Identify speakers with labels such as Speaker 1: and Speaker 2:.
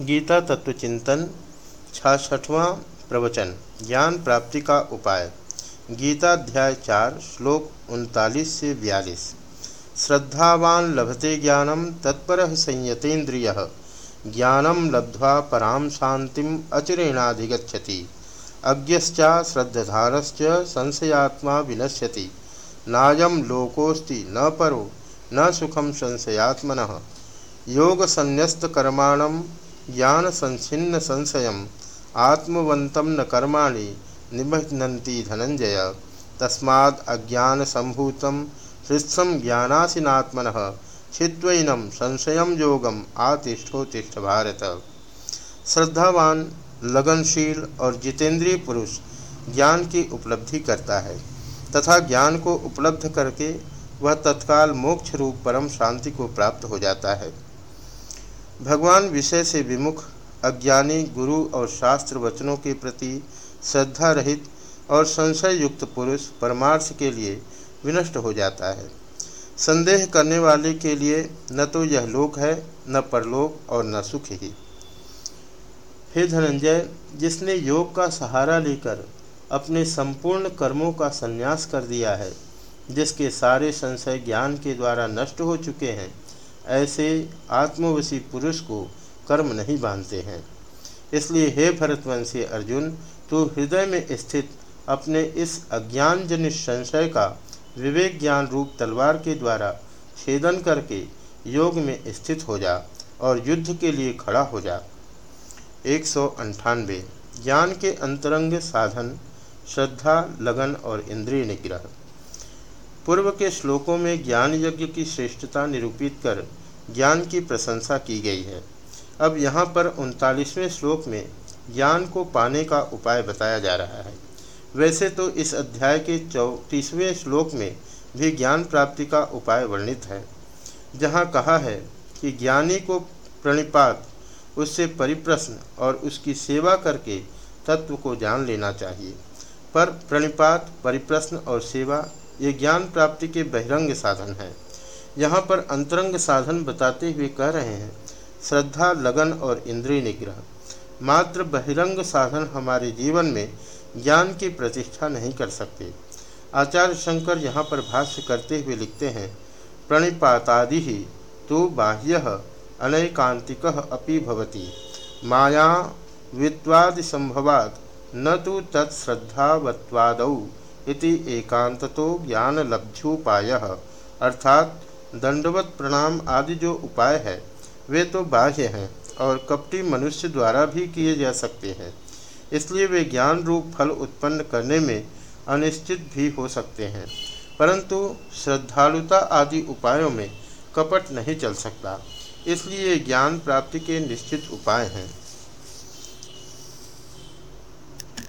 Speaker 1: गीता तत्व चिंतन, छाछठवां प्रवचन, ज्ञान प्राप्ति का उपाय। गीताध्याय चार, श्लोक उनतालीस से बयालीस। श्रद्धावान लभते ज्ञानम, तत्पर संयतेन्द्रिय। ज्ञानम लब्ध्वा पराम शांतिम अचिरेणाधिगछति अज्ञश्चा श्रद्धानश्च संशयात्मा विनश्यति। नायम लोकोस्ति न परो, न सुखम संशयात्मन। योग ज्ञान संचिन्न संशय आत्मवंत न कर्मा निबध्नती धनंजय तस्माद् अज्ञान संभूत हृत्सम ज्ञानासीनात्मन छिद्वनम संशय योगम आतिष्ठोतिष्ठ भारत। श्रद्धावान, लगनशील और जितेंद्रिय पुरुष ज्ञान की उपलब्धि करता है तथा ज्ञान को उपलब्ध करके वह तत्काल मोक्ष रूप परम शांति को प्राप्त हो जाता है। भगवान विषय से विमुख, अज्ञानी, गुरु और शास्त्र वचनों के प्रति श्रद्धा रहित और संशय युक्त पुरुष परमार्थ के लिए विनष्ट हो जाता है। संदेह करने वाले के लिए न तो यह लोक है, न परलोक और न सुख ही। हे धनंजय, जिसने योग का सहारा लेकर अपने संपूर्ण कर्मों का संन्यास कर दिया है, जिसके सारे संशय ज्ञान के द्वारा नष्ट हो चुके हैं ऐसे आत्मवशी पुरुष को कर्म नहीं बांधते हैं। इसलिए हे भरतवंशी अर्जुन, तू हृदय में स्थित अपने इस अज्ञान जनित संशय का विवेक ज्ञान रूप तलवार के द्वारा छेदन करके योग में स्थित हो जा और युद्ध के लिए खड़ा हो जा। एक ज्ञान के अंतरंग साधन, श्रद्धा, लगन और इंद्रिय निग्रह। पूर्व के श्लोकों में ज्ञान यज्ञ की श्रेष्ठता निरूपित कर ज्ञान की प्रशंसा की गई है। अब यहाँ पर उनतालीसवें श्लोक में ज्ञान को पाने का उपाय बताया जा रहा है। वैसे तो इस अध्याय के चौंतीसवें श्लोक में भी ज्ञान प्राप्ति का उपाय वर्णित है। जहाँ कहा है कि ज्ञानी को प्रणिपात, उससे परिप्रश्न और उसकी सेवा करके तत्व को जान लेना चाहिए। पर प्रणिपात, परिप्रश्न और सेवा ये ज्ञान प्राप्ति के बहिरंग साधन हैं। यहाँ पर अंतरंग साधन बताते हुए कह रहे हैं, श्रद्धा, लगन और इंद्रिय निग्रह। मात्र बहिरंग साधन हमारे जीवन में ज्ञान की प्रतिष्ठा नहीं कर सकते। आचार्य शंकर यहाँ पर भाष्य करते हुए लिखते हैं, प्रणिपातादि ही तो बाह्य अनैकांतिक अपि भवति। माया वित्वादि संभवाद न तो तत्श्रद्धावत्वादौ। इति एकांततो ज्ञानलब्ध्युपाय। अर्थात दंडवत प्रणाम आदि जो उपाय है, वे तो बाह्य हैं और कपटी मनुष्य द्वारा भी किए जा सकते हैं। इसलिए वे ज्ञान रूप फल उत्पन्न करने में अनिश्चित भी हो सकते हैं, परंतु श्रद्धालुता आदि उपायों में कपट नहीं चल सकता। इसलिए ज्ञान प्राप्ति के निश्चित उपाय हैं।